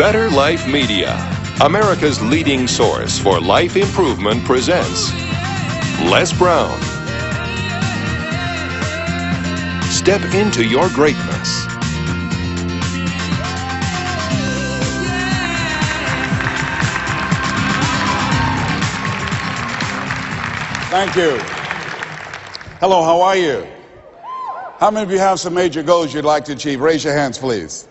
Better Life Media, America's leading source for life improvement, presents Les Brown. Step into your greatness. Thank you. Hello, how are you? How many of you have some major goals you'd like to achieve? Raise your hands, please.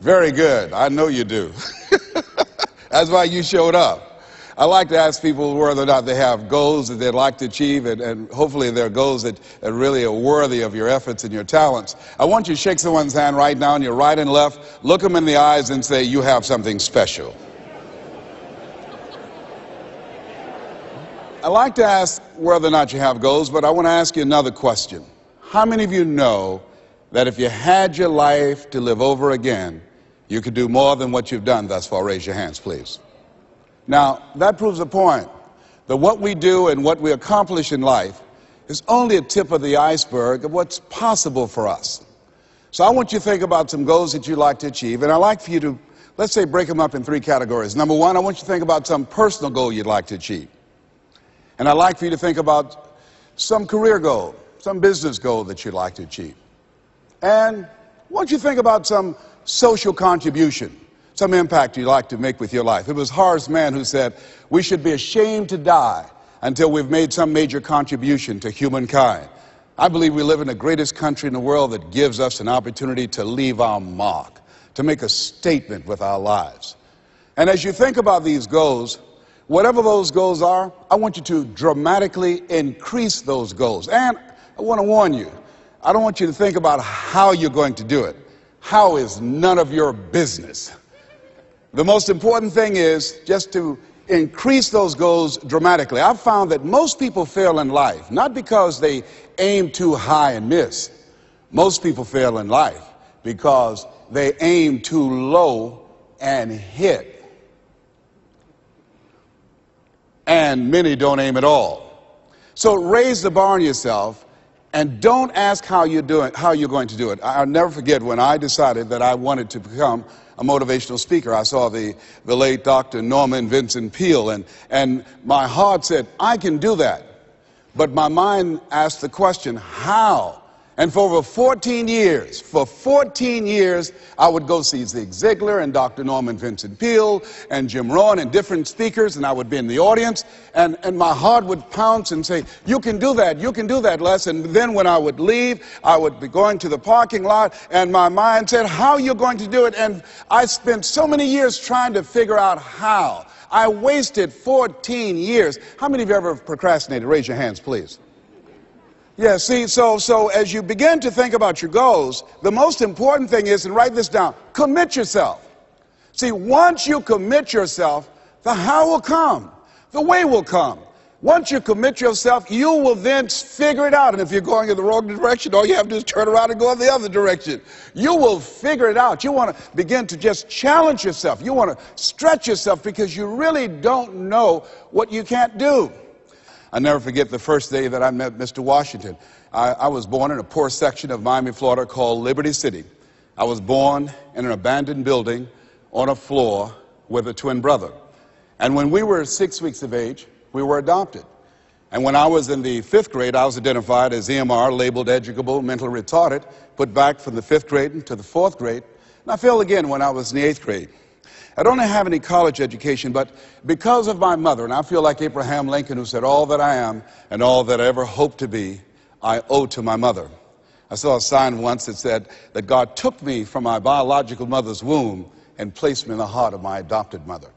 Very good. I know you do. That's why you showed up. I like to ask people whether or not they have goals that they'd like to achieve, and, and hopefully they're goals that, that really are worthy of your efforts and your talents. I want you to shake someone's hand right now, and your right and left, look them in the eyes and say, You have something special. I like to ask whether or not you have goals, but I want to ask you another question. How many of you know that if you had your life to live over again, you could do more than what you've done thus far? Raise your hands, please. Now, that proves a point that what we do and what we accomplish in life is only a tip of the iceberg of what's possible for us. So I want you to think about some goals that you'd like to achieve, and I'd like for you to, let's say, break them up in three categories. Number one, I want you to think about some personal goal you'd like to achieve. And I'd like for you to think about some career goal some business goal that you'd like to achieve. And what don't you think about some social contribution, some impact you'd like to make with your life? It was Horace Mann who said, We should be ashamed to die until we've made some major contribution to humankind. I believe we live in the greatest country in the world that gives us an opportunity to leave our mark, to make a statement with our lives. And as you think about these goals, whatever those goals are, I want you to dramatically increase those goals. And I want to warn you. I don't want you to think about how you're going to do it. How is none of your business. The most important thing is just to increase those goals dramatically. I've found that most people fail in life, not because they aim too high and miss. Most people fail in life because they aim too low and hit. And many don't aim at all. So raise the bar on yourself and don't ask how you're doing, how you're going to do it. I'll never forget when I decided that I wanted to become a motivational speaker. I saw the, the late Dr. Norman Vincent Peale, and, and my heart said, I can do that. But my mind asked the question, how? And for over 14 years, for 14 years, I would go see Zig Ziglar and Dr. Norman Vincent Peale and Jim Rohn and different speakers, and I would be in the audience, and, and my heart would pounce and say, You can do that, you can do that, Les. And then when I would leave, I would be going to the parking lot, and my mind said, How are you going to do it? And I spent so many years trying to figure out how. I wasted 14 years. How many of you ever procrastinated? Raise your hands, please. Yeah, see, so, so as you begin to think about your goals, the most important thing is, and write this down, commit yourself. See, once you commit yourself, the how will come, the way will come. Once you commit yourself, you will then figure it out. And if you're going in the wrong direction, all you have to do is turn around and go in the other direction. You will figure it out. You want to begin to just challenge yourself. You want to stretch yourself because you really don't know what you can't do. I never forget the first day that I met Mr. Washington. I, I, was born in a poor section of Miami, Florida called Liberty City. I was born in an abandoned building on a floor with a twin brother. And when we were six weeks of age, we were adopted. And when I was in the fifth grade, I was identified as EMR, labeled educable, mentally retarded, put back from the fifth grade into the fourth grade. And I failed again when I was in the eighth grade. I don't have any college education, but because of my mother, and I feel like Abraham Lincoln, who said, All that I am and all that I ever hope to be, I owe to my mother. I saw a sign once that said that God took me from my biological mother's womb and placed me in the heart of my adopted mother.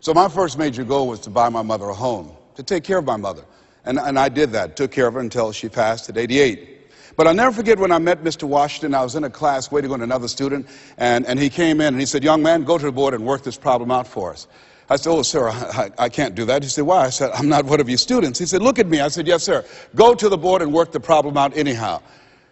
So my first major goal was to buy my mother a home, to take care of my mother. And, and I did that, took care of her until she passed at 88. But I'll never forget when I met Mr. Washington. I was in a class waiting on another student, and, and he came in and he said, Young man, go to the board and work this problem out for us. I said, Oh, sir, I, I can't do that. He said, Why? I said, I'm not one of your students. He said, Look at me. I said, Yes, sir. Go to the board and work the problem out anyhow.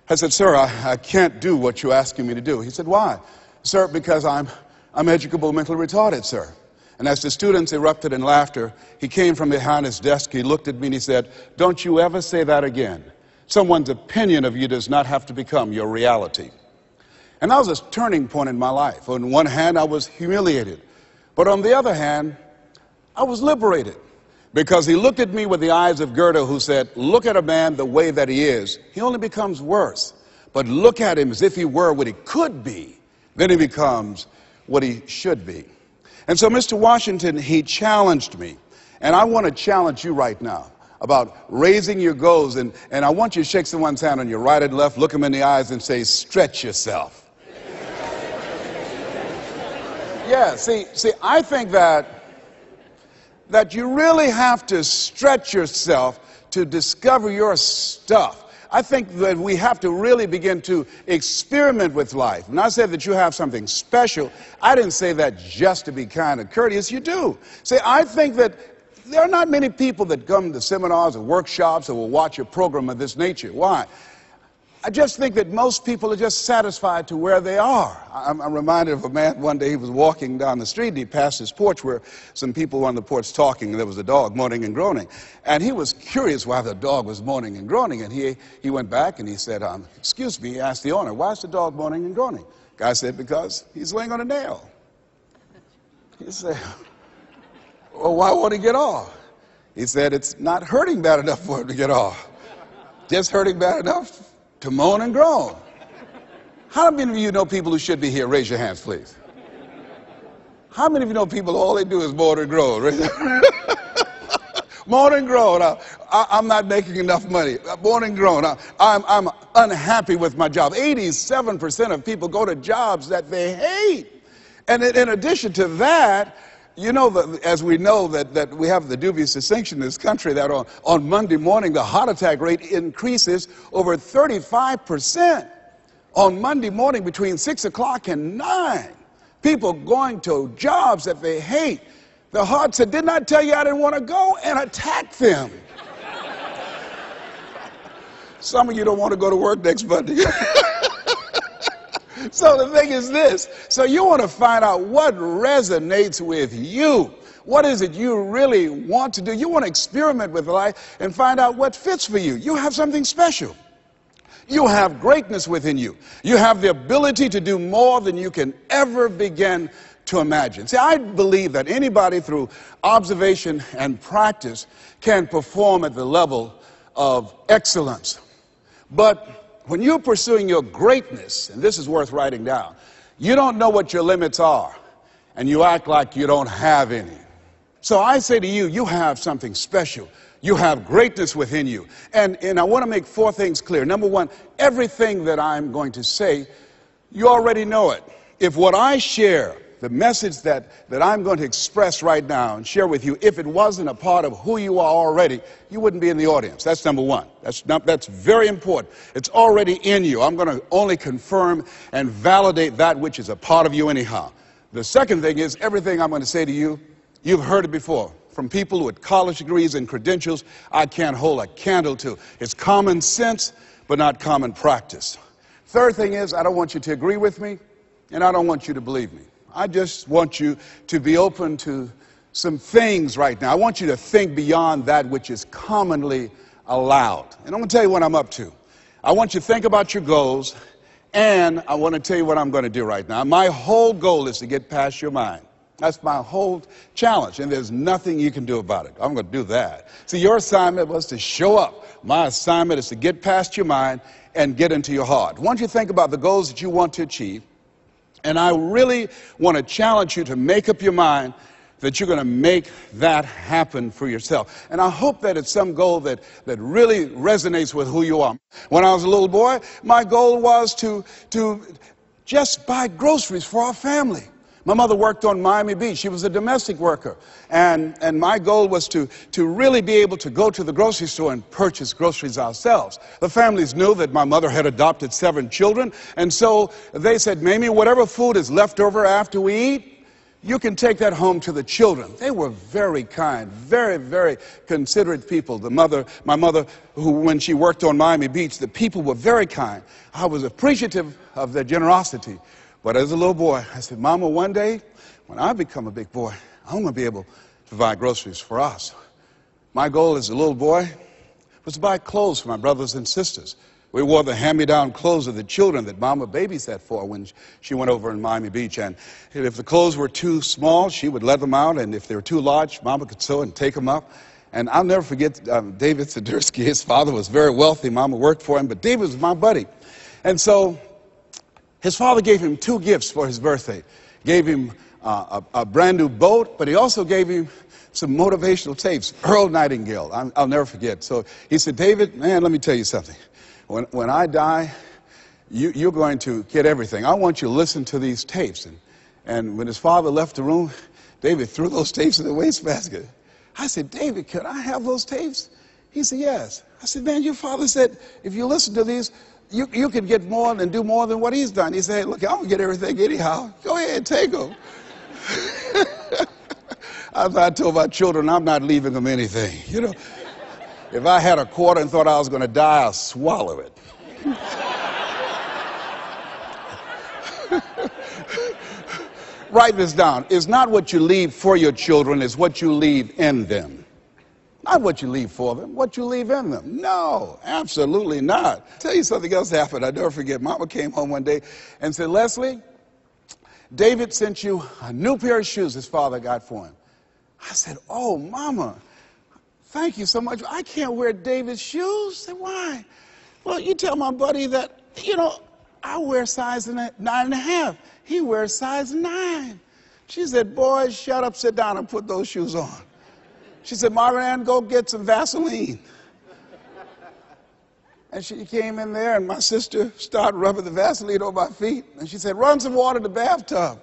I said, Sir, I, I can't do what you're asking me to do. He said, Why? Sir, because I'm, I'm educable mentally retarded, sir. And as the students erupted in laughter, he came from behind his desk, he looked at me and he said, Don't you ever say that again. Someone's opinion of you does not have to become your reality. And that was a turning point in my life. On one hand, I was humiliated. But on the other hand, I was liberated. Because he looked at me with the eyes of Goethe, who said, Look at a man the way that he is. He only becomes worse. But look at him as if he were what he could be. Then he becomes what he should be. And so, Mr. Washington, he challenged me. And I want to challenge you right now about raising your goals. And, and I want you to shake someone's hand on your right and left, look them in the eyes, and say, Stretch yourself. yeah, see, see, I think that, that you really have to stretch yourself to discover your stuff. I think that we have to really begin to experiment with life. And I said that you have something special. I didn't say that just to be kind and courteous. You do. See, I think that there are not many people that come to seminars or workshops or will watch a program of this nature. Why? I just think that most people are just satisfied to where they are. I'm, I'm, reminded of a man one day, he was walking down the street and he passed his porch where some people were on the porch talking and there was a dog moaning and groaning. And he was curious why the dog was moaning and groaning. And he, he went back and he said, um, Excuse me, he asked the owner, why is the dog moaning and groaning? Guy said, Because he's laying on a nail. He said, Well, why won't he get off? He said, It's not hurting bad enough for him to get off. Just hurting bad enough to moan and groan. How many of you know people who should be here? Raise your hands, please. How many of you know people all they do is moan and groan? moan and groan. I, am not making enough money. Uh, moan and groan. I, I'm, I'm unhappy with my job. 87% of people go to jobs that they hate. And in addition to that, you know, that, as we know that, that we have the dubious distinction in this country that on, on Monday morning the heart attack rate increases over 35%. On Monday morning between 6 o'clock and 9, people going to jobs that they hate. The heart said, Didn't I tell you I didn't want to go? And attack them. Some of you don't want to go to work next Monday. So the thing is this. So you want to find out what resonates with you. What is it you really want to do? You want to experiment with life and find out what fits for you. You have something special. You have greatness within you. You have the ability to do more than you can ever begin to imagine. See, I believe that anybody through observation and practice can perform at the level of excellence. But when you're pursuing your greatness, and this is worth writing down, you don't know what your limits are, and you act like you don't have any. So I say to you, you have something special. You have greatness within you. And, and I want to make four things clear. Number one, everything that I'm going to say, you already know it. If what I share the message that, that I'm going to express right now and share with you, if it wasn't a part of who you are already, you wouldn't be in the audience. That's number one. That's, not, that's very important. It's already in you. I'm going to only confirm and validate that which is a part of you, anyhow. The second thing is everything I'm going to say to you, you've heard it before. From people with college degrees and credentials, I can't hold a candle to. It's common sense, but not common practice. Third thing is, I don't want you to agree with me, and I don't want you to believe me. I just want you to be open to some things right now. I want you to think beyond that which is commonly allowed. And I'm going to tell you what I'm up to. I want you to think about your goals, and I want to tell you what I'm going to do right now. My whole goal is to get past your mind. That's my whole challenge, and there's nothing you can do about it. I'm going to do that. See, your assignment was to show up. My assignment is to get past your mind and get into your heart. Once you think about the goals that you want to achieve, and I really want to challenge you to make up your mind that you're going to make that happen for yourself. And I hope that it's some goal that, that really resonates with who you are. When I was a little boy, my goal was to, to just buy groceries for our family. My mother worked on Miami Beach. She was a domestic worker. And, and my goal was to, to really be able to go to the grocery store and purchase groceries ourselves. The families knew that my mother had adopted seven children. And so they said, Mamie, whatever food is left over after we eat, you can take that home to the children. They were very kind, very, very considerate people. The mother, my mother, who when she worked on Miami Beach, the people were very kind. I was appreciative of their generosity. But as a little boy, I said, Mama, one day when I become a big boy, I'm going to be able to buy groceries for us. My goal as a little boy was to buy clothes for my brothers and sisters. We wore the hand-me-down clothes of the children that Mama babysat for when she went over in Miami Beach. And if the clothes were too small, she would let them out. And if they were too large, Mama could sew and take them up. And I'll never forget um, David Sidursky. His father was very wealthy. Mama worked for him, but David was my buddy. And so his father gave him two gifts for his birthday. Gave him uh, a, a, brand new boat, but he also gave him some motivational tapes. Earl Nightingale, i will never forget. So he said, David, man, let me tell you something. When, when I die, you, you're going to get everything. I want you to listen to these tapes. And, and when his father left the room, David threw those tapes in the wastebasket. I said, David, can I have those tapes? He said, yes. I said, man, your father said, if you listen to these, you, you can get more and do more than what he's done. He said, look, I'm going to get everything anyhow. Go ahead, take them. I told my children, I'm not leaving them anything. You know, if I had a quarter and thought I was going to die, I'll swallow it. Write this down. It's not what you leave for your children, it's what you leave in them. Not what you leave for them, what you leave in them. No, absolutely not. I'll tell you something else happened. I never forget. Mama came home one day and said, Leslie, David sent you a new pair of shoes his father got for him. I said, Oh, Mama, thank you so much. I can't wear David's shoes. I said, Why? Well, you tell my buddy that, you know, I wear size nine and a half. He wears size nine. She said, Boy, shut up, sit down, and put those shoes on. She said, Marvin Ann, go get some Vaseline. And she came in there, and my sister started rubbing the Vaseline on my feet. And she said, Run some water to the bathtub.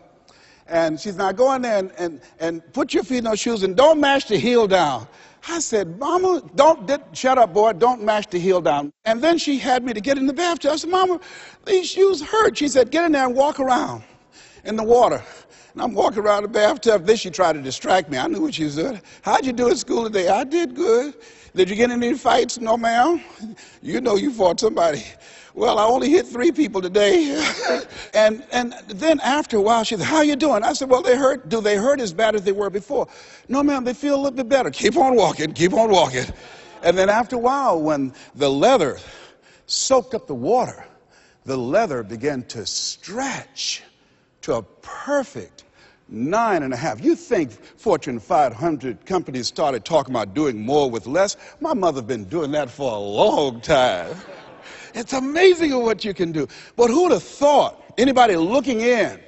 And she's now going there and, and, and put your feet in those shoes and don't mash the heel down. I said, Mama, don't, shut up, boy, don't mash the heel down. And then she had me to get in the bathtub. I said, Mama, these shoes hurt. She said, get in there and walk around in the water. And I'm walking around the bathtub. Then she tried to distract me. I knew what she was doing. How'd you do at school today? I did good. Did you get any fights? No, ma'am. You know you fought somebody. Well, I only hit three people today. and, and then after a while, she said, How you doing? I said, Well, they hurt. Do they hurt as bad as they were before? No, ma'am, they feel a little bit better. Keep on walking, keep on walking. And then after a while, when the leather soaked up the water, the leather began to stretch to a perfect nine and a half. You think Fortune 500 companies started talking about doing more with less? My mother been doing that for a long time. It's amazing what you can do. But who would have thought, anybody looking in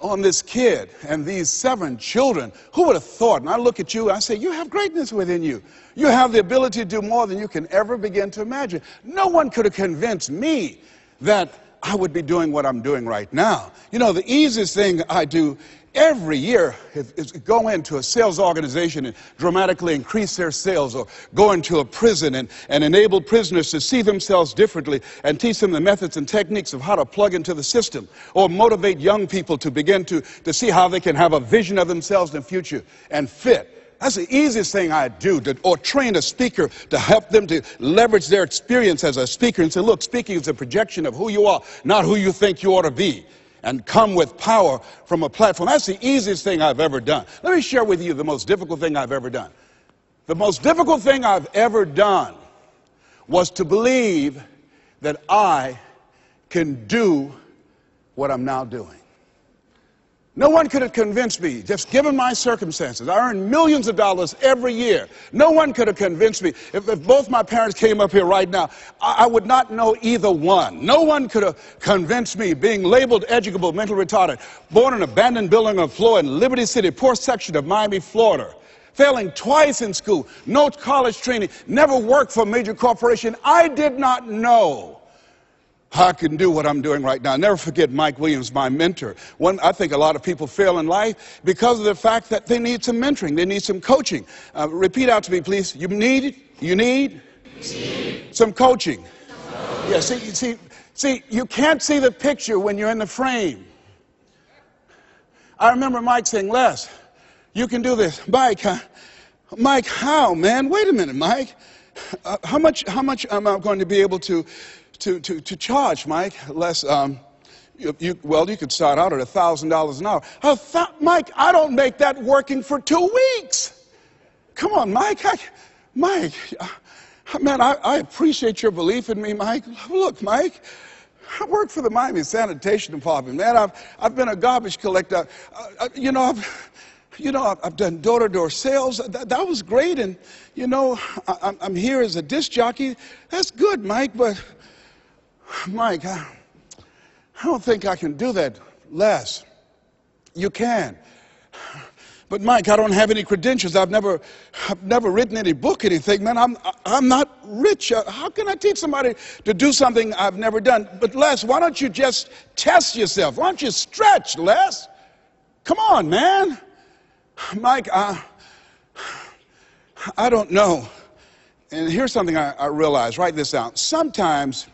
on this kid and these seven children, who would have thought? And I look at you and I say, You have greatness within you. You have the ability to do more than you can ever begin to imagine. No one could have convinced me that I would be doing what I'm doing right now. You know, the easiest thing I do every year is, is, go into a sales organization and dramatically increase their sales or go into a prison and, and enable prisoners to see themselves differently and teach them the methods and techniques of how to plug into the system or motivate young people to begin to, to see how they can have a vision of themselves in the future and fit. That's the easiest thing I do, to, or train a speaker to help them to leverage their experience as a speaker and say, look, speaking is a projection of who you are, not who you think you ought to be and come with power from a platform. That's the easiest thing I've ever done. Let me share with you the most difficult thing I've ever done. The most difficult thing I've ever done was to believe that I can do what I'm now doing. No one could have convinced me, just given my circumstances. I earn millions of dollars every year. No one could have convinced me. If, if both my parents came up here right now, I, I, would not know either one. No one could have convinced me, being labeled educable, mental retarded, born in an abandoned building on floor in Liberty City, poor section of Miami, Florida, failing twice in school, no college training, never worked for a major corporation. I did not know I can do what I'm doing right now. I'll never forget Mike Williams, my mentor. One, I think a lot of people fail in life because of the fact that they need some mentoring, they need some coaching. Uh, repeat out to me, please. You need, you need some coaching. Yeah, see, see, see, you can't see the picture when you're in the frame. I remember Mike saying, Les, you can do this. Mike, uh, Mike, how, man? Wait a minute, Mike. Uh, how much, how much am I going to be able to to, to, to charge, Mike, less, um, you, you, well, you could start out at $1,000 an hour. Thought, Mike, I don't make that working for two weeks. Come on, Mike. I, Mike, Man, I, I appreciate your belief in me, Mike. Look, Mike, I work for the Miami Sanitation Department, man. I've, I've been a garbage collector. Uh, uh, you know, I've, you know, I've, I've done door-to-door sales. That, that, was great. And, you know, I, am here as a disc jockey. That's good, Mike, but, Mike, I, I don't think I can do that less. You can. But Mike, I don't have any credentials. I've never, I've never written any book, anything. Man, I'm, I'm not rich. Uh, how can I teach somebody to do something I've never done? But Les, why don't you just test yourself? Why don't you stretch, Les? Come on, man. Mike, I, I don't know. And here's something I, I realize. Write this out. Sometimes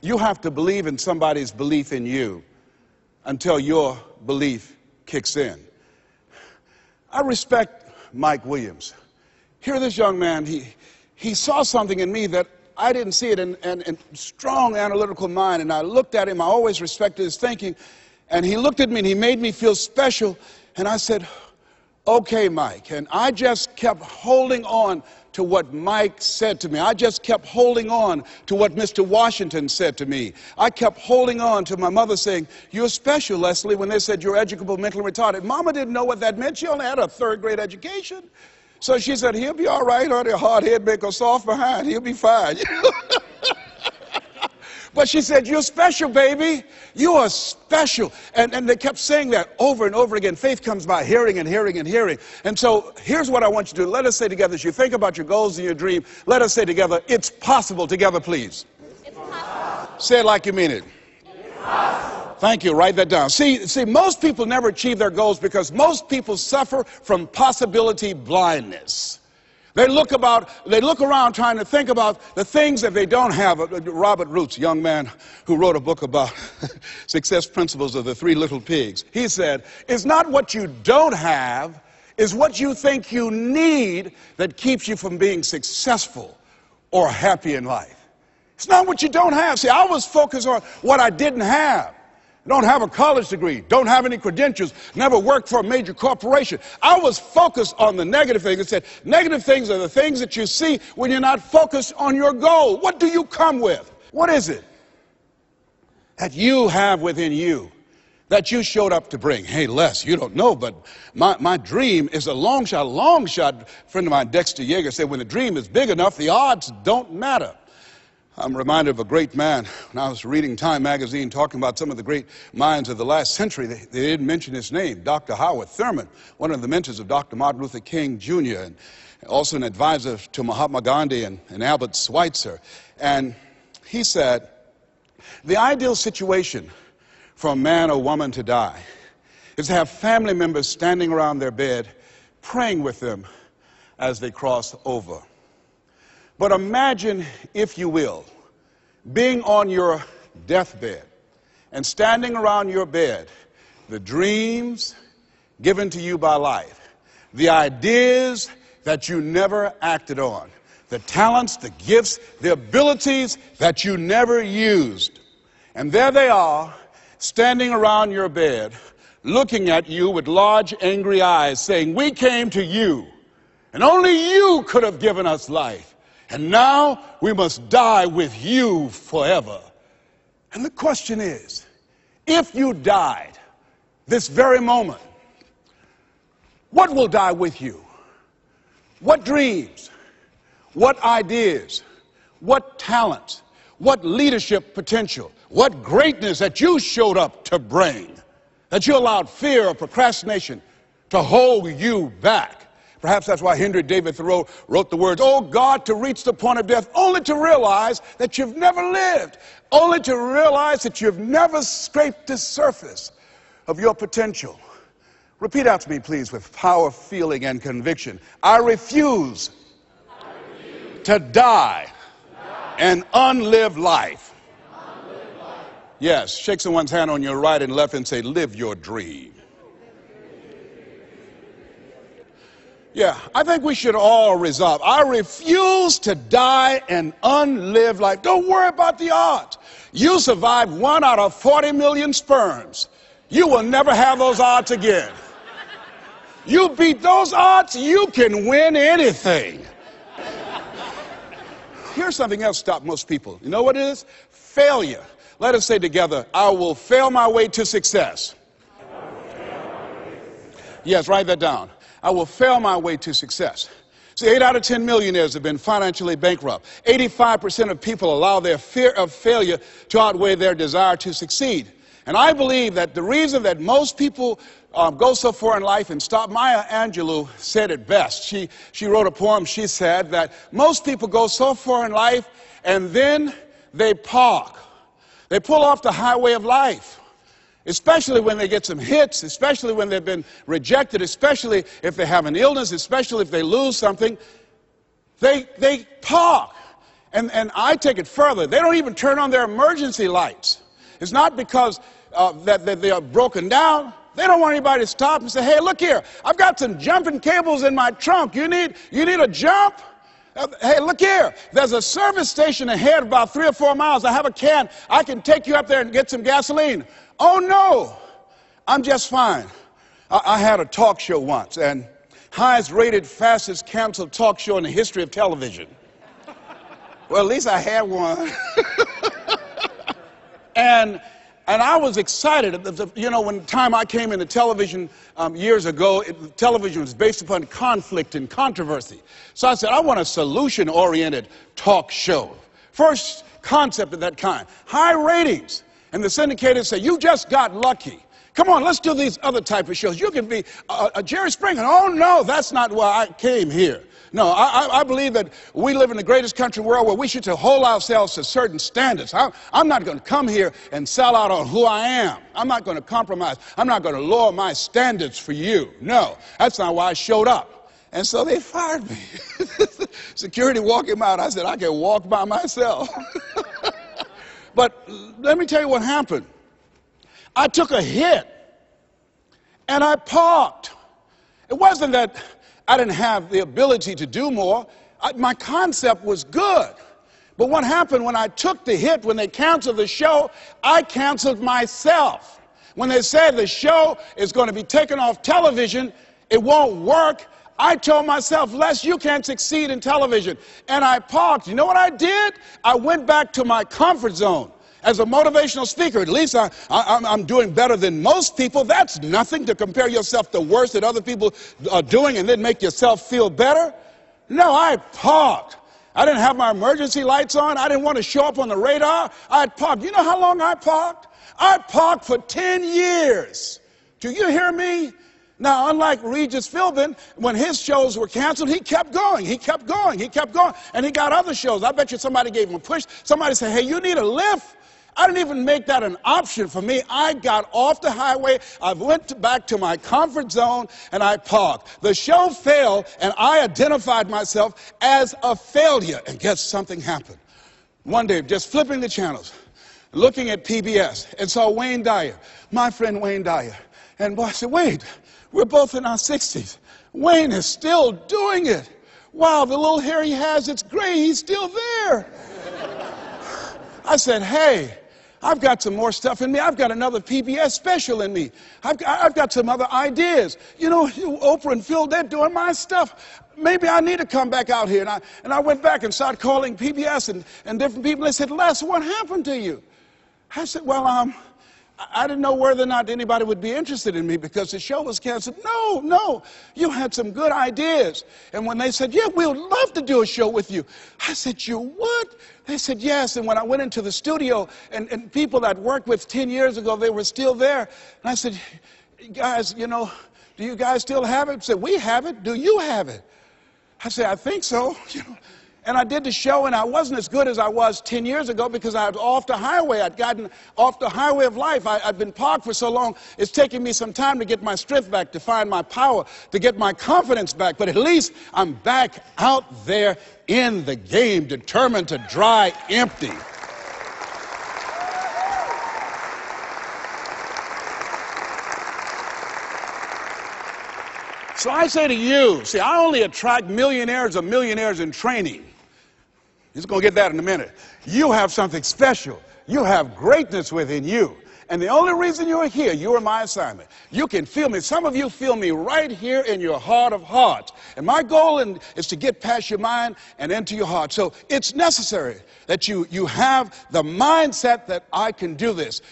you have to believe in somebody's belief in you until your belief kicks in. I respect Mike Williams. Here, this young man, he, he saw something in me that I didn't see it in, in, in strong analytical mind. And I looked at him, I always respected his thinking. And he looked at me and he made me feel special. And I said, okay, Mike. And I just kept holding on to what Mike said to me. I just kept holding on to what Mr. Washington said to me. I kept holding on to my mother saying, You're special, Leslie, when they said you're educable, mentally retarded. Mama didn't know what that meant. She only had a third grade education. So she said, He'll be all right, honey. Hard head make a soft behind. He'll be fine. But she said, You're special, baby. You are special. And, and they kept saying that over and over again. Faith comes by hearing and hearing and hearing. And so here's what I want you to do. Let us say together, as you think about your goals and your dream, let us say together, It's possible. Together, please. It's possible. Say it like you mean it. Thank you. Write that down. See, see, most people never achieve their goals because most people suffer from possibility blindness. They look about, they look around trying to think about the things that they don't have. Uh, Robert Roots, young man who wrote a book about success principles of the three little pigs. He said, it's not what you don't have, is what you think you need that keeps you from being successful or happy in life. It's not what you don't have. See, I was focused on what I didn't have don't have a college degree, don't have any credentials, never worked for a major corporation. I was focused on the negative things. I said, negative things are the things that you see when you're not focused on your goal. What do you come with? What is it that you have within you that you showed up to bring? Hey, Les, you don't know, but my, my dream is a long shot, long shot. A friend of mine, Dexter Yager, said, when the dream is big enough, the odds don't matter. I'm reminded of a great man when I was reading Time magazine talking about some of the great minds of the last century. They, they, didn't mention his name, Dr. Howard Thurman, one of the mentors of Dr. Martin Luther King Jr., and also an advisor to Mahatma Gandhi and, and Albert Schweitzer. And he said, The ideal situation for a man or woman to die is to have family members standing around their bed praying with them as they cross over. But imagine, if you will, being on your deathbed and standing around your bed, the dreams given to you by life, the ideas that you never acted on, the talents, the gifts, the abilities that you never used. And there they are, standing around your bed, looking at you with large, angry eyes, saying, We came to you, and only you could have given us life. And now we must die with you forever. And the question is if you died this very moment, what will die with you? What dreams? What ideas? What talents? What leadership potential? What greatness that you showed up to bring? That you allowed fear or procrastination to hold you back? Perhaps that's why Henry David Thoreau wrote the words, Oh God, to reach the point of death, only to realize that you've never lived, only to realize that you've never scraped the surface of your potential. Repeat out to me, please, with power, feeling, and conviction. I refuse, I refuse to die, die. an unlived life. unlived life. Yes, shake someone's hand on your right and left and say, Live your dream. Yeah, I think we should all resolve. I refuse to die an unlived life. Don't worry about the odds. You survived one out of 40 million sperms. You will never have those odds again. You beat those odds, you can win anything. here's something else stop most people. You know what it is? Failure. Let us say together, I will fail my way to success. Yes, write that down. I will fail my way to success. See, 8 out of 10 millionaires have been financially bankrupt. 85% of people allow their fear of failure to outweigh their desire to succeed. And I believe that the reason that most people um, go so far in life and stop, Maya Angelou said it best. She, she wrote a poem, she said that most people go so far in life and then they park. They pull off the highway of life especially when they get some hits, especially when they've been rejected, especially if they have an illness, especially if they lose something, they, they park. And, and I take it further. They don't even turn on their emergency lights. It's not because uh, that, that they are broken down. They don't want anybody to stop and say, hey, look here, I've got some jumping cables in my trunk. You need, you need a jump? Uh, hey, look here. There's a service station ahead about three or four miles. I have a can. I can take you up there and get some gasoline. Oh, no, I'm just fine. I, I had a talk show once, and highest rated, fastest canceled talk show in the history of television. Well, at least I had one. and and I was excited. You know, when time I came into television um, years ago, it, television was based upon conflict and controversy. So I said, I want a solution-oriented talk show. First concept of that kind. High ratings. And the syndicators say, You just got lucky. Come on, let's do these other type of shows. You can be a, a Jerry Springer. Oh, no, that's not why I came here. No, I, I, believe that we live in the greatest country in the world where we should hold ourselves to certain standards. I, I'm not going to come here and sell out on who I am. I'm not going to compromise. I'm not going to lower my standards for you. No, that's not why I showed up. And so they fired me. Security walked him out. I said, I can walk by myself. But let me tell you what happened. I took a hit and I parked. It wasn't that I didn't have the ability to do more, I, my concept was good. But what happened when I took the hit, when they canceled the show, I canceled myself. When they said the show is going to be taken off television, it won't work, I told myself, Les, you can't succeed in television. And I parked. You know what I did? I went back to my comfort zone. As a motivational speaker, at least I, am doing better than most people. That's nothing to compare yourself to worse that other people are doing and then make yourself feel better. No, I parked. I didn't have my emergency lights on. I didn't want to show up on the radar. I parked. You know how long I parked? I parked for 10 years. Do you hear me? Now, unlike Regis Philbin, when his shows were canceled, he kept going. He kept going. He kept going. And he got other shows. I bet you somebody gave him a push. Somebody said, hey, you need a lift. I didn't even make that an option for me. I got off the highway, I went to back to my comfort zone, and I parked. The show failed, and I identified myself as a failure. And guess something happened. One day, just flipping the channels, looking at PBS, and saw Wayne Dyer, my friend Wayne Dyer. And boy, I said, Wade, we're both in our 60s. Wayne is still doing it. Wow, the little hair he has, it's gray. He's still there. I said, hey, I've got some more stuff in me. I've got another PBS special in me. I've got, I've got some other ideas. You know, Oprah and Phil, they're doing my stuff. Maybe I need to come back out here. And I, and I went back and started calling PBS and, and different people. They said, Les, what happened to you? I said, well, um, I didn't know whether or not anybody would be interested in me because the show was canceled. No, no, you had some good ideas. And when they said, Yeah, we would love to do a show with you, I said, You would? They said, Yes. And when I went into the studio, and, and people that worked with 10 years ago, they were still there. And I said, Guys, you know, do you guys still have it? They said, We have it. Do you have it? I said, I think so. You know, and I did the show, and I wasn't as good as I was 10 years ago because I was off the highway. I'd gotten off the highway of life. I, had been parked for so long, it's taking me some time to get my strength back, to find my power, to get my confidence back. But at least I'm back out there in the game, determined to dry empty. So I say to you, see, I only attract millionaires or millionaires in training. He's going to get that in a minute. You have something special. You have greatness within you. And the only reason you're here, you are my assignment. You can feel me. Some of you feel me right here in your heart of hearts. And my goal in, is to get past your mind and into your heart. So it's necessary that you, you have the mindset that I can do this.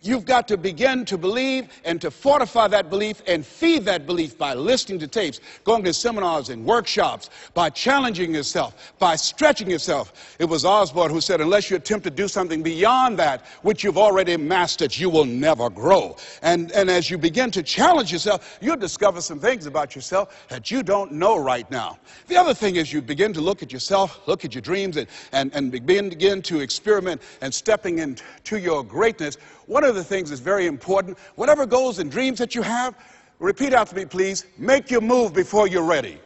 You've got to begin to believe and to fortify that belief and feed that belief by listening to tapes, going to seminars and workshops, by challenging yourself, by stretching yourself. It was Osborne who said, unless you attempt to do something beyond that which you've already mastered, you will never grow. And, and as you begin to challenge yourself, you'll discover some things about yourself that you don't know right now. The other thing is you begin to look at yourself, look at your dreams, and, and, and begin, begin to experiment and stepping into your greatness one of the things that's very important, whatever goals and dreams that you have, repeat after me, please. Make your move before you're ready.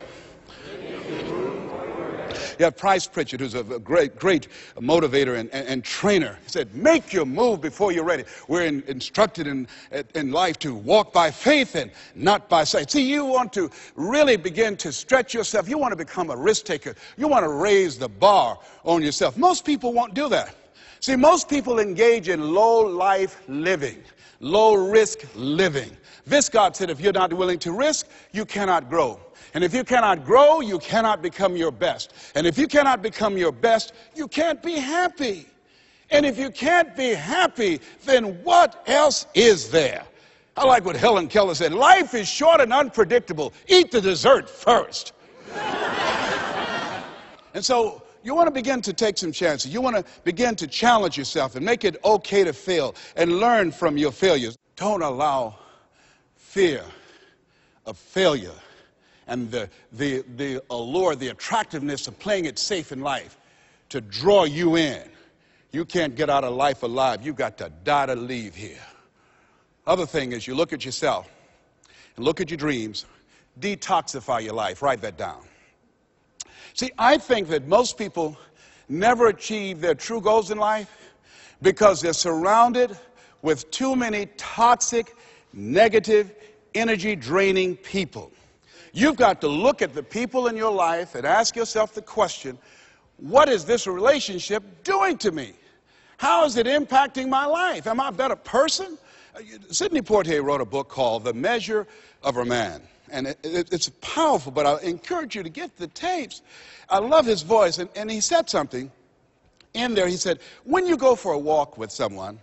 You have Price Pritchett, who's a great, great motivator and, and, and, trainer. He said, Make your move before you're ready. We're in, instructed in, in life to walk by faith and not by sight. See, you want to really begin to stretch yourself. You want to become a risk taker. You want to raise the bar on yourself. Most people won't do that. See, most people engage in low life living, low risk living. Viscott said if you're not willing to risk, you cannot grow. And if you cannot grow, you cannot become your best. And if you cannot become your best, you can't be happy. And if you can't be happy, then what else is there? I like what Helen Keller said life is short and unpredictable. Eat the dessert first. and so, you want to begin to take some chances. You want to begin to challenge yourself and make it okay to fail and learn from your failures. Don't allow fear of failure and the, the, the allure, the attractiveness of playing it safe in life to draw you in. You can't get out of life alive. You've got to die to leave here. Other thing is you look at yourself and look at your dreams, detoxify your life. Write that down. See, I think that most people never achieve their true goals in life because they're surrounded with too many toxic, negative, energy draining people. You've got to look at the people in your life and ask yourself the question what is this relationship doing to me? How is it impacting my life? Am I a better person? Uh, Sidney Poitier wrote a book called The Measure of a Man and it, it, it's powerful, but I encourage you to get the tapes. I love his voice, and, and he said something in there. He said, When you go for a walk with someone,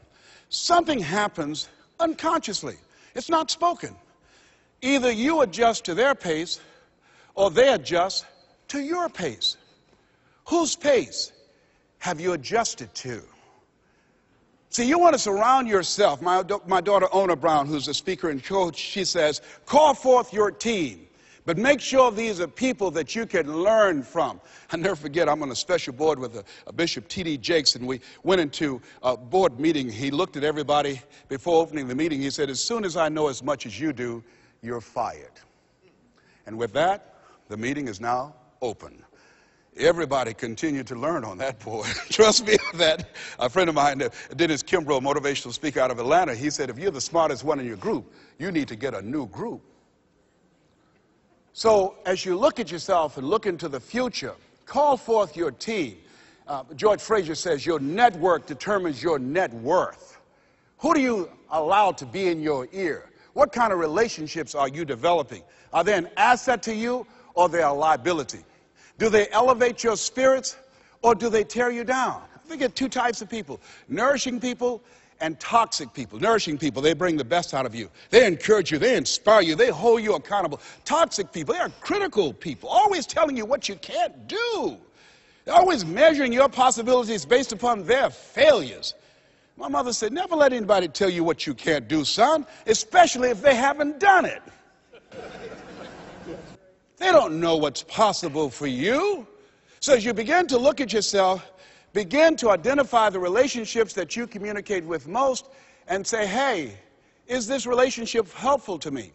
something happens unconsciously, it's not spoken. Either you adjust to their pace or they adjust to your pace. Whose pace have you adjusted to? See, you want to surround yourself. My, my daughter, Ona Brown, who's a speaker and coach, she says, call forth your team. But make sure these are people that you can learn from. I never forget, I'm on a special board with a, a Bishop T.D. Jakes, and we went into a board meeting. He looked at everybody before opening the meeting. He said, As soon as I know as much as you do, you're fired. And with that, the meeting is now open. Everybody continued to learn on that board. Trust me that a friend of mine, uh, Dennis Kimbro, motivational speaker out of Atlanta, he said, if you're the smartest one in your group, you need to get a new group. So as you look at yourself and look into the future, call forth your team. Uh, George Fraser says your network determines your net worth. Who do you allow to be in your ear? What kind of relationships are you developing? Are they an asset to you or they are a liability? Do they elevate your spirits or do they tear you down? I think get two types of people nourishing people and toxic people. Nourishing people, they bring the best out of you. They encourage you, they inspire you, they hold you accountable. Toxic people, they are critical people, always telling you what you can't do. They're always measuring your possibilities based upon their failures. My mother said, Never let anybody tell you what you can't do, son, especially if they haven't done it. They don't know what's possible for you. So as you begin to look at yourself, begin to identify the relationships that you communicate with most and say, hey, is this relationship helpful to me?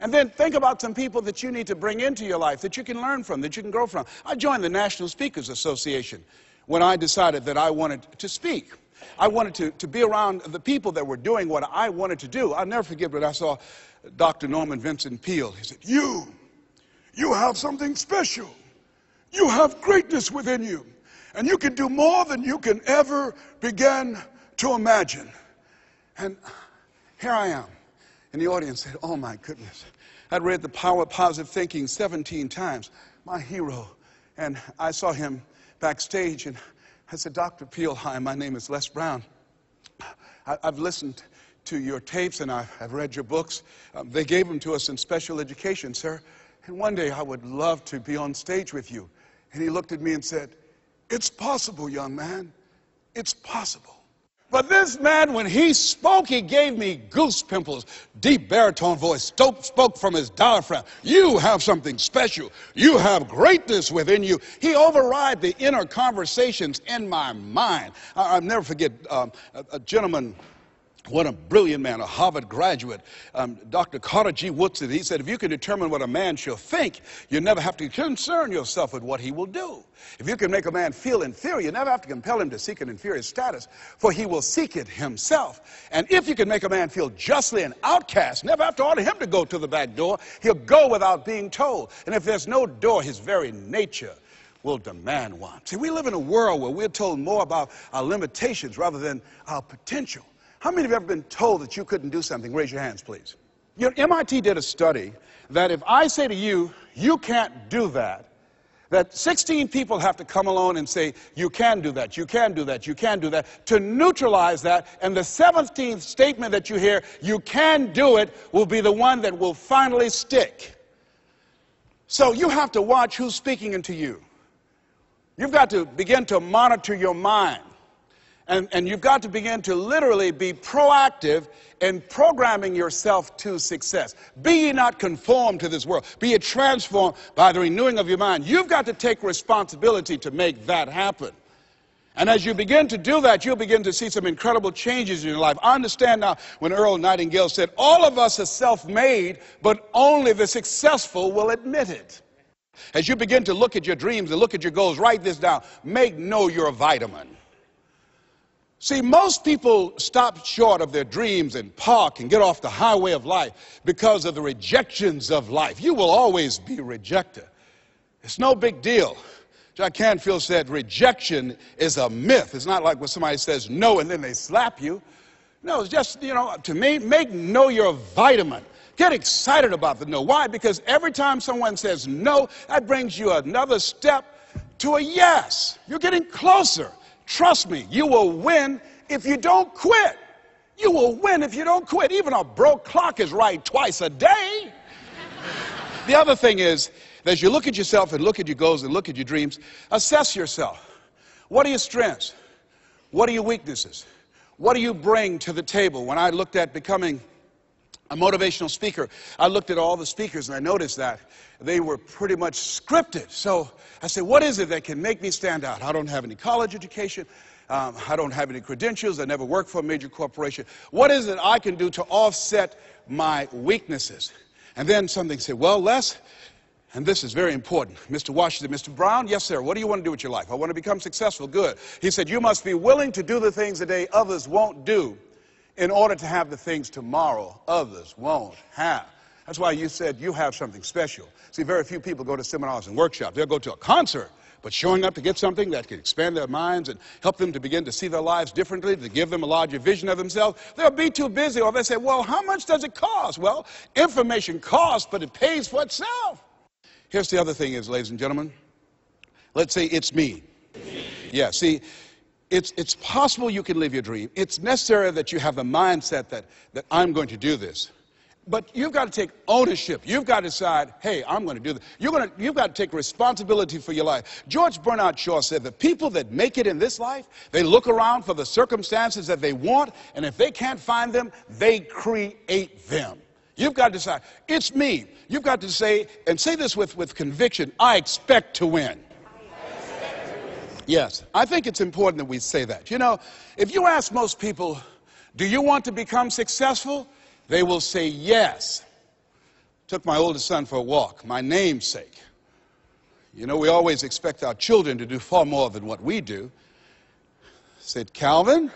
And then think about some people that you need to bring into your life that you can learn from, that you can grow from. I joined the National Speakers Association when I decided that I wanted to speak. I wanted to, to be around the people that were doing what I wanted to do. I'll never forget when I saw Dr. Norman Vincent Peale. He said, You you have something special. You have greatness within you. And you can do more than you can ever begin to imagine. And Here I am. And the audience said, Oh my goodness. I'd read The Power of Positive Thinking 17 times. My hero. And I saw him backstage and I said, Dr. Peale, hi, my name is Les Brown. I, have listened to your tapes and I've, I've read your books. Um, they gave them to us in special education, sir. And one day I would love to be on stage with you. And he looked at me and said, It's possible, young man. It's possible. But this man, when he spoke, he gave me goose pimples. Deep baritone voice spoke from his diaphragm. You have something special. You have greatness within you. He override the inner conversations in my mind. I, will never forget um, a, a gentleman what a brilliant man, a Harvard graduate, um, Dr. Carter G. Woodson. He said, if you can determine what a man shall think, you never have to concern yourself with what he will do. If you can make a man feel inferior, you never have to compel him to seek an inferior status, for he will seek it himself. And if you can make a man feel justly an outcast, never have to order him to go to the back door. He'll go without being told. And if there's no door, his very nature will demand one. See, we live in a world where we're told more about our limitations rather than our potential. How many of you have ever been told that you couldn't do something? Raise your hands, please. You know, MIT did a study that if I say to you, you can't do that, that 16 people have to come along and say, you can do that, you can do that, you can do that, to neutralize that. And the 17th statement that you hear, you can do it, will be the one that will finally stick. So you have to watch who's speaking into you. You've got to begin to monitor your mind. And, and you've got to begin to literally be proactive in programming yourself to success. Be ye not conformed to this world. Be ye transformed by the renewing of your mind. You've got to take responsibility to make that happen. And as you begin to do that, you'll begin to see some incredible changes in your life. I understand now when Earl Nightingale said, All of us are self made, but only the successful will admit it. As you begin to look at your dreams and look at your goals, write this down. Make no your vitamin. See, most people stop short of their dreams and park and get off the highway of life because of the rejections of life. You will always be rejected. It's no big deal. Jack Canfield said rejection is a myth. It's not like when somebody says no and then they slap you. No, it's just, you no, to me, make know your vitamin. Get excited about the no. Why? Because every time someone says no, that brings you another step to a yes. You're getting closer. Trust me, you will win if you don't quit. You will win if you don't quit. Even a broke clock is right twice a day. the other thing is, as you look at yourself and look at your goals and look at your dreams, assess yourself. What are your strengths? What are your weaknesses? What do you bring to the table? When I looked at becoming a motivational speaker, I looked at all the speakers and I noticed that they were pretty much scripted. So I said, what is it that can make me stand out? I don't have any college education. Um, I don't have any credentials. I never worked for a major corporation. What is it I can do to offset my weaknesses? And then something said, well, Les, and this is very important. Mr. Washington, Mr. Brown, yes, sir. What do you want to do with your life? I want to become successful. Good. He said, You must be willing to do the things today others won't do in order to have the things tomorrow others won't have. That's why you said you have something special. See, very few people go to seminars and workshops. They'll go to a concert, but showing up to get something that can expand their minds and help them to begin to see their lives differently, to give them a larger vision of themselves, they'll be too busy. Or they say, well, how much does it cost? Well, information costs, but it pays for itself. Here's the other thing is, ladies and gentlemen, let's say it's me. Yeah, see, it's, it's possible you can live your dream. It's necessary that you have the mindset that, that I'm going to do this. But you've got to take ownership. You've got to decide, hey, I'm going to do this. You're going to, you've got to take responsibility for your life. George Bernard Shaw said the people that make it in this life, they look around for the circumstances that they want, and if they can't find them, they create them. You've got to decide, it's me. You've got to say, and say this with, with conviction, I expect to win. Yes, I think it's important that we say that. You know, if you ask most people, do you want to become successful? They will say yes. Took my oldest son for a walk, my namesake. You know, we always expect our children to do far more than what we do. Said, Calvin,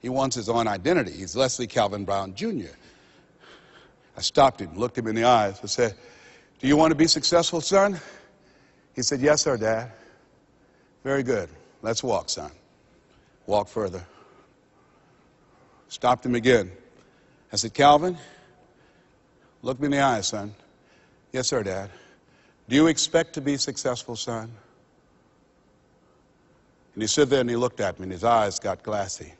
he wants his own identity. He's Leslie Calvin Brown Jr. I stopped him, looked him in the eyes, and said, Do you want to be successful, son? He said, Yes, sir, Dad. Very good. Let's walk, son. Walk further. Stopped him again. I said, Calvin, look me in the eye, son. Yes, sir, Dad. Do you expect to be successful, son? And he stood there and he looked at me, and his eyes got glassy. And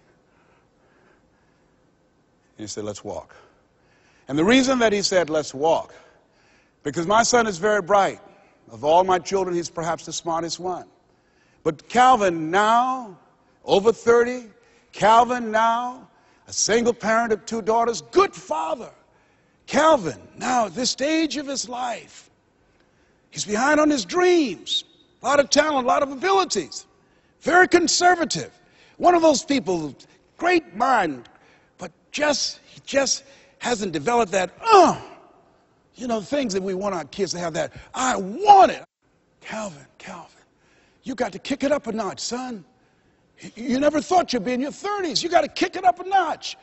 he said, Let's walk. And the reason that he said, Let's walk, because my son is very bright. Of all my children, he's perhaps the smartest one. But Calvin now, over 30, Calvin now, a single parent of two daughters, good father. Calvin, now at this stage of his life, he's behind on his dreams. A lot of talent, a lot of abilities. Very conservative. One of those people, great mind, but just, he just hasn't developed that, oh, you know, things that we want our kids to have that, I want it. Calvin, Calvin, you got to kick it up a notch, son. You never thought you'd be in your 30s. You got to kick it up a notch.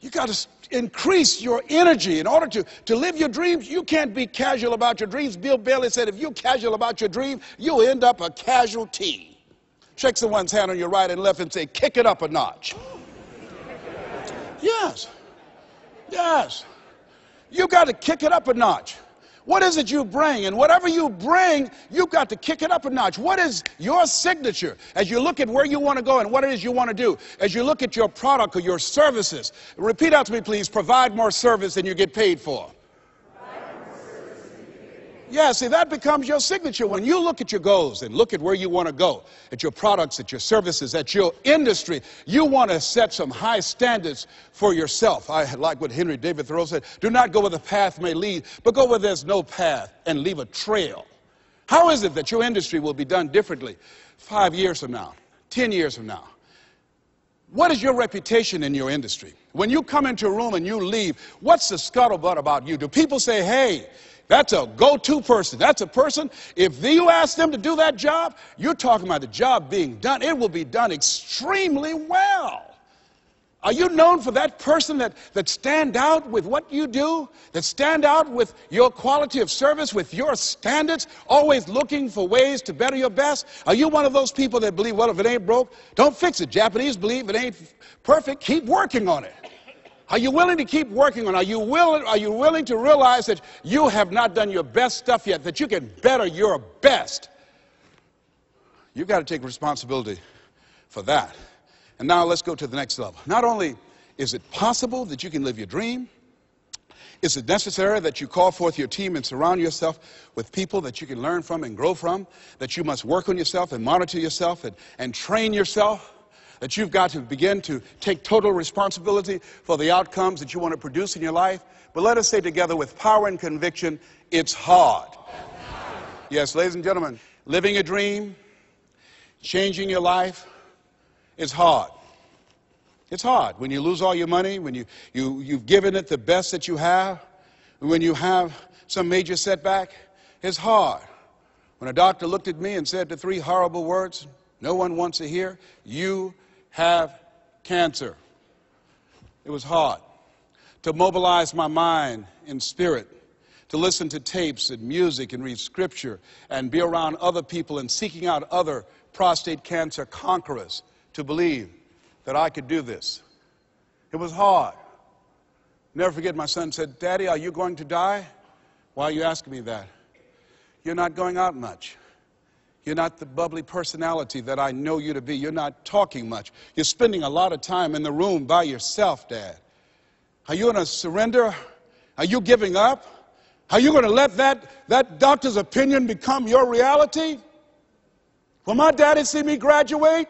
You got to increase your energy in order to, to live your dreams. You can't be casual about your dreams. Bill Bailey said if you're casual about your dream, you'll end up a casualty. Shake someone's hand on your right and left and say, kick it up a notch. Yes. Yes. You got to kick it up a notch. What is it you bring? And whatever you bring, you've got to kick it up a notch. What is your signature as you look at where you want to go and what it is you want to do? As you look at your product or your services, repeat out to me, please provide more service than you get paid for. Yeah, see, that becomes your signature. When you look at your goals and look at where you want to go, at your products, at your services, at your industry, you want to set some high standards for yourself. I like what Henry David Thoreau said do not go where the path may lead, but go where there's no path and leave a trail. How is it that your industry will be done differently five years from now, 10 years from now? What is your reputation in your industry? When you come into a room and you leave, what's the scuttlebutt about you? Do people say, hey, that's a go to person. That's a person, if you ask them to do that job, you're talking about the job being done. It will be done extremely well. Are you known for that person that, that stand out with what you do? That stand out with your quality of service, with your standards, always looking for ways to better your best? Are you one of those people that believe, well, if it ain't broke, don't fix it? Japanese believe it ain't perfect, keep working on it. Are you willing to keep working on? Are you, willing, are you willing to realize that you have not done your best stuff yet, that you can better your best? You've got to take responsibility for that. And now let's go to the next level. Not only is it possible that you can live your dream, is it necessary that you call forth your team and surround yourself with people that you can learn from and grow from, that you must work on yourself and monitor yourself and, and train yourself? That you've got to begin to take total responsibility for the outcomes that you want to produce in your life. But let us say together with power and conviction, it's hard. Yes, ladies and gentlemen, living a dream, changing your life is hard. It's hard when you lose all your money, when you, you, you've given it the best that you have, when you have some major setback. It's hard. When a doctor looked at me and said the three horrible words no one wants to hear, you have cancer. It was hard to mobilize my mind and spirit, to listen to tapes and music and read scripture and be around other people and seeking out other prostate cancer conquerors to believe that I could do this. It was hard. Never forget, my son said, Daddy, are you going to die? Why are you asking me that? You're not going out much. You're not the bubbly personality that I know you to be. You're not talking much. You're spending a lot of time in the room by yourself, Dad. Are you going to surrender? Are you giving up? Are you going to let that, that doctor's opinion become your reality? Will my daddy see me graduate?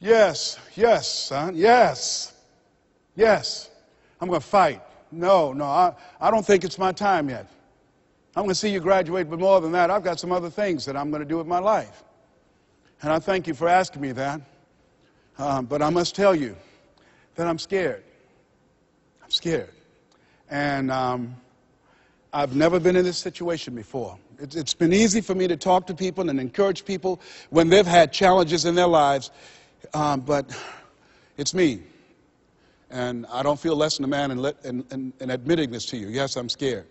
Yes, yes, son, yes, yes. I'm going to fight. No, no, I, I don't think it's my time yet. I'm going to see you graduate, but more than that, I've got some other things that I'm going to do with my life. And I thank you for asking me that. Um, but I must tell you that I'm scared. I'm scared. And um, I've never been in this situation before. It's, it's been easy for me to talk to people and encourage people when they've had challenges in their lives, um, but it's me. And I don't feel less than a man in, in, in, in admitting this to you. Yes, I'm scared.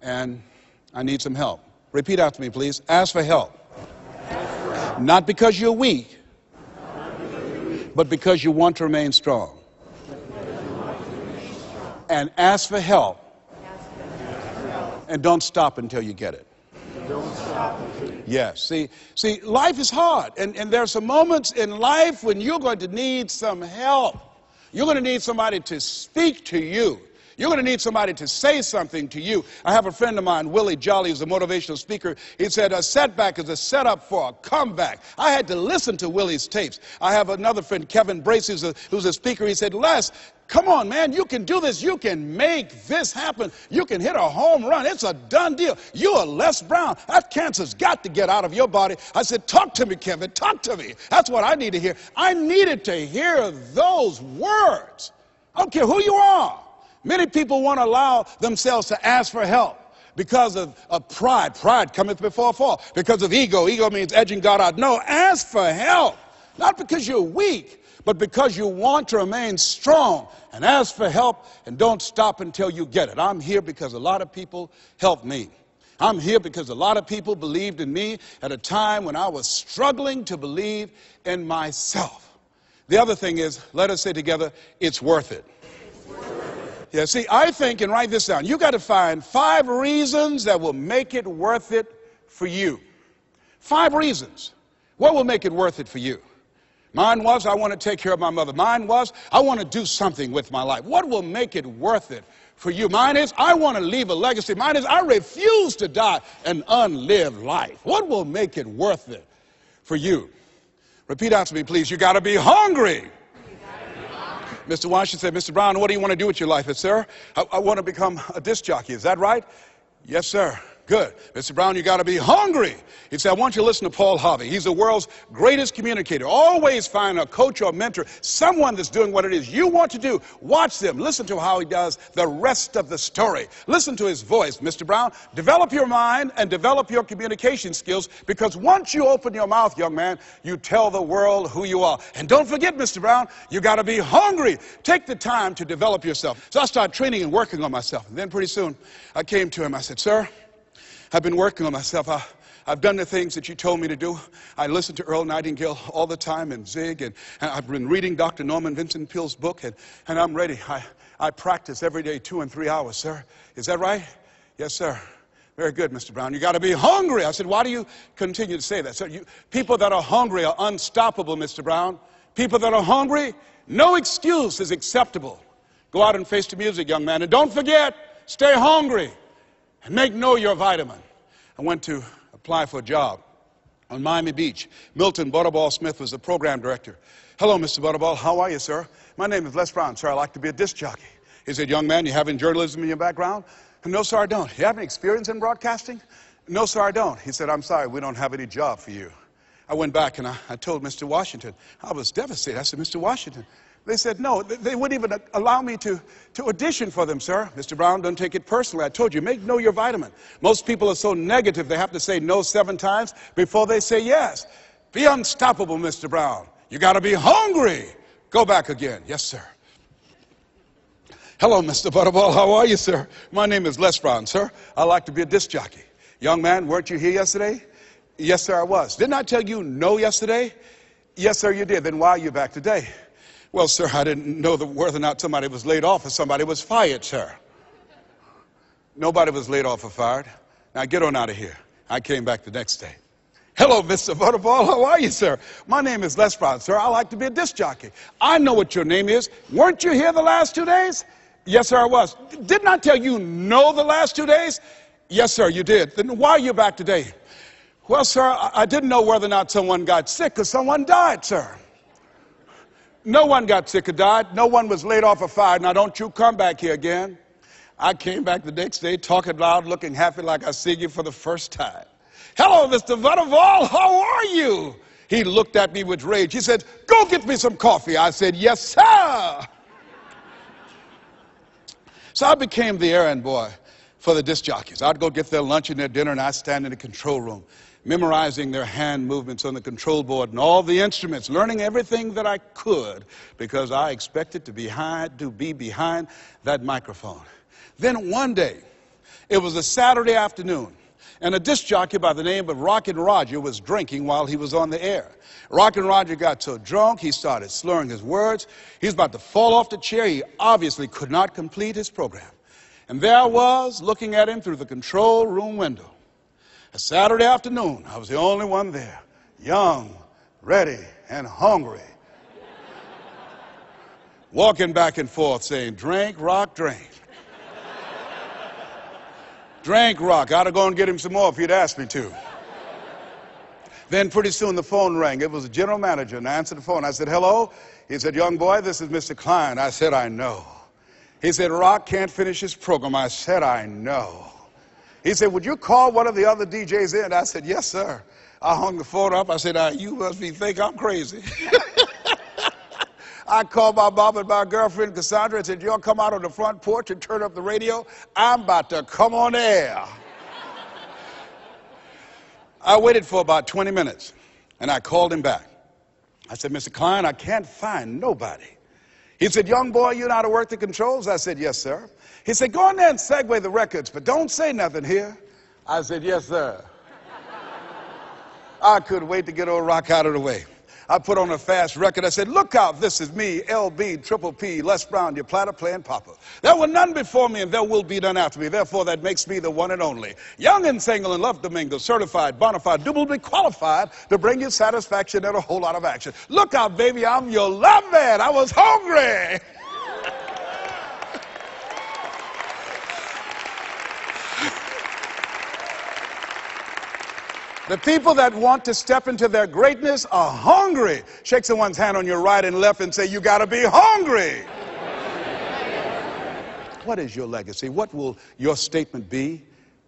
And I need some help. Repeat after me, please. Ask for help. Not because you're weak, but because you want to remain strong. And ask for help. And don't stop until you get it. Yes. See, see, life is hard. And, and there are some moments in life when you're going to need some help. You're going to need somebody to speak to you. You're going to need somebody to say something to you. I have a friend of mine, Willie Jolly, who's a motivational speaker. He said, A setback is a setup for a comeback. I had to listen to Willie's tapes. I have another friend, Kevin Brace, who's a, who's a speaker. He said, Les, Come on, man, you can do this. You can make this happen. You can hit a home run. It's a done deal. You are Les Brown. That cancer's got to get out of your body. I said, Talk to me, Kevin. Talk to me. That's what I need to hear. I needed to hear those words. I don't care who you are. Many people won't allow themselves to ask for help because of, of pride. Pride cometh before fall. Because of ego. Ego means edging God out. No, ask for help. Not because you're weak, but because you want to remain strong. And ask for help and don't stop until you get it. I'm here because a lot of people helped me. I'm here because a lot of people believed in me at a time when I was struggling to believe in myself. The other thing is, let us say together, it's worth it. Yeah, see, I think, and write this down, you got to find five reasons that will make it worth it for you. Five reasons. What will make it worth it for you? Mine was, I want to take care of my mother. Mine was, I want to do something with my life. What will make it worth it for you? Mine is, I want to leave a legacy. Mine is, I refuse to die an unlived life. What will make it worth it for you? Repeat after me, please. You got to be hungry. Mr. Washington said, Mr. Brown, what do you want to do with your life? I said, sir, I, I want to become a disc jockey. Is that right? Yes, sir. Good. Mr. Brown, you got to be hungry. He said, I want you to listen to Paul Harvey. He's the world's greatest communicator. Always find a coach or mentor, someone that's doing what it is you want to do. Watch them. Listen to how he does the rest of the story. Listen to his voice, Mr. Brown. Develop your mind and develop your communication skills because once you open your mouth, young man, you tell the world who you are. And don't forget, Mr. Brown, you got to be hungry. Take the time to develop yourself. So I started training and working on myself. And then pretty soon I came to him. I said, Sir, I've been working on myself. I, I've done the things that you told me to do. I listen to Earl Nightingale all the time and Zig, and, and I've been reading Dr. Norman Vincent Peale's book, and, and I'm ready. I, I practice every day two and three hours, sir. Is that right? Yes, sir. Very good, Mr. Brown. You got to be hungry. I said, why do you continue to say that? So you, people that are hungry are unstoppable, Mr. Brown. People that are hungry, no excuse is acceptable. Go out and face the music, young man. And don't forget, stay hungry and make no your vitamin. I went to apply for a job on Miami Beach. Milton Butterball Smith was the program director. Hello, Mr. Butterball. How are you, sir? My name is Les Brown, sir. I like to be a disc jockey. He said, Young man, you have any journalism in your background? No, sir, I don't. You have any experience in broadcasting? No, sir, I don't. He said, I'm sorry, we don't have any job for you. I went back and I, I told Mr. Washington. I was devastated. I said, Mr. Washington, they said, no, they wouldn't even uh, allow me to, to audition for them, sir. Mr. Brown, don't take it personally. I told you, make no your vitamin. Most people are so negative, they have to say no seven times before they say yes. Be unstoppable, Mr. Brown. You got to be hungry. Go back again. Yes, sir. Hello, Mr. Butterball. How are you, sir? My name is Les Brown, sir. I like to be a disc jockey. Young man, weren't you here yesterday? Yes, sir, I was. Didn't I tell you no yesterday? Yes, sir, you did. Then why are you back today? Well, sir, I didn't know the, whether or not somebody was laid off or somebody was fired, sir. Nobody was laid off or fired. Now get on out of here. I came back the next day. Hello, Mr. Butterball. How are you, sir? My name is Les Brown, sir. I like to be a disc jockey. I know what your name is. Weren't you here the last two days? Yes, sir, I was. Didn't I tell you no the last two days? Yes, sir, you did. Then why are you back today? Well, sir, I didn't know whether or not someone got sick or someone died, sir. No one got sick or died. No one was laid off or fired. Now, don't you come back here again. I came back the next day talking loud, looking happy like I see you for the first time. Hello, Mr. Butterball. How are you? He looked at me with rage. He said, Go get me some coffee. I said, Yes, sir. So I became the errand boy for the disc jockeys. I'd go get their lunch and their dinner, and I'd stand in the control room memorizing their hand movements on the control board and all the instruments, learning everything that I could because I expected to, behind, to be behind that microphone. Then one day, it was a Saturday afternoon, and a disc jockey by the name of Rockin' Roger was drinking while he was on the air. Rockin' Roger got so drunk he started slurring his words. He was about to fall off the chair. He obviously could not complete his program. And there I was looking at him through the control room window. A Saturday afternoon, I was the only one there, young, ready, and hungry. Walking back and forth saying, Drink, rock, drink. Drank rock. I'd have gone and get him some more if he'd asked me to. Then pretty soon the phone rang. It was the general manager, and I answered the phone. I said, Hello? He said, Young boy, this is Mr. Klein. I said, I know. He said, Rock can't finish his program. I said, I know. He said, Would you call one of the other DJs in? I said, Yes, sir. I hung the phone up. I said, You must be think I'm crazy. I called my mom and my girlfriend Cassandra and said, Y'all come out on the front porch and turn up the radio. I'm about to come on air. I waited for about 20 minutes and I called him back. I said, Mr. Klein, I can't find nobody. He said, Young boy, you know how to work the controls? I said, Yes, sir. He said, Go in there and segue the records, but don't say nothing here. I said, Yes, sir. I couldn't wait to get old rock out of the way. I put on a fast record. I said, Look out, this is me, LB, Triple P, Les Brown, your platter playing Papa. There were none before me, and there will be none after me. Therefore, that makes me the one and only. Young and single and love to mingle, certified, bona fide, doubly qualified to bring you satisfaction and a whole lot of action. Look out, baby, I'm your love man. I was hungry. The people that want to step into their greatness are hungry. Shake someone's hand on your right and left and say, You got to be hungry. what is your legacy? What will your statement be?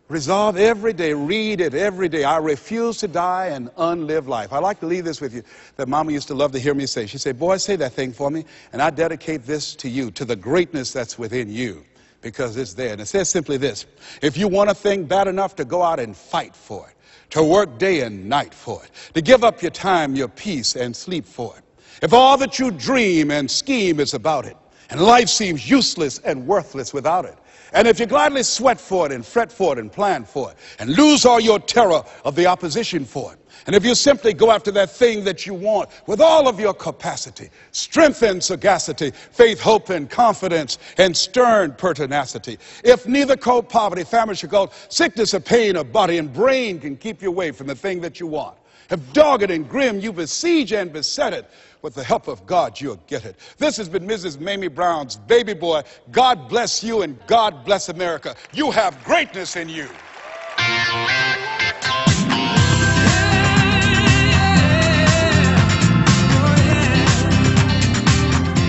Resolve every day, read it every day. I refuse to die and unlive life. I like to leave this with you that Mama used to love to hear me say. She said, Boy, say that thing for me, and I dedicate this to you, to the greatness that's within you, because it's there. And it says simply this If you want a thing bad enough to go out and fight for it, to work day and night for it, to give up your time, your peace, and sleep for it. If all that you dream and scheme is about it, and life seems useless and worthless without it, and if you gladly sweat for it and fret for it and plan for it, and lose all your terror of the opposition for it, and if you simply go after that thing that you want with all of your capacity, strength and sagacity, faith, hope, and confidence, and stern pertinacity, if neither cold poverty, famine, shall sickness or pain of body and brain can keep you away from the thing that you want, if dogged and grim you besiege and beset it, with the help of God, you'll get it. This has been Mrs. Mamie Brown's baby boy. God bless you and God bless America. You have greatness in you.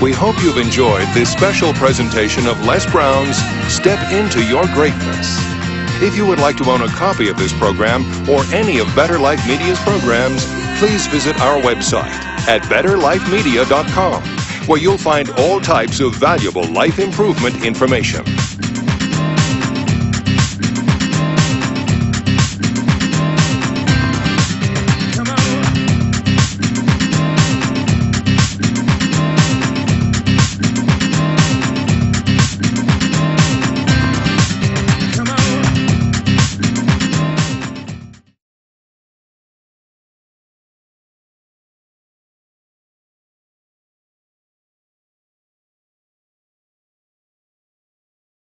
We hope you've enjoyed this special presentation of Les Brown's Step Into Your Greatness. If you would like to own a copy of this program or any of Better Life Media's programs, please visit our website at betterlifemedia.com, where you'll find all types of valuable life improvement information.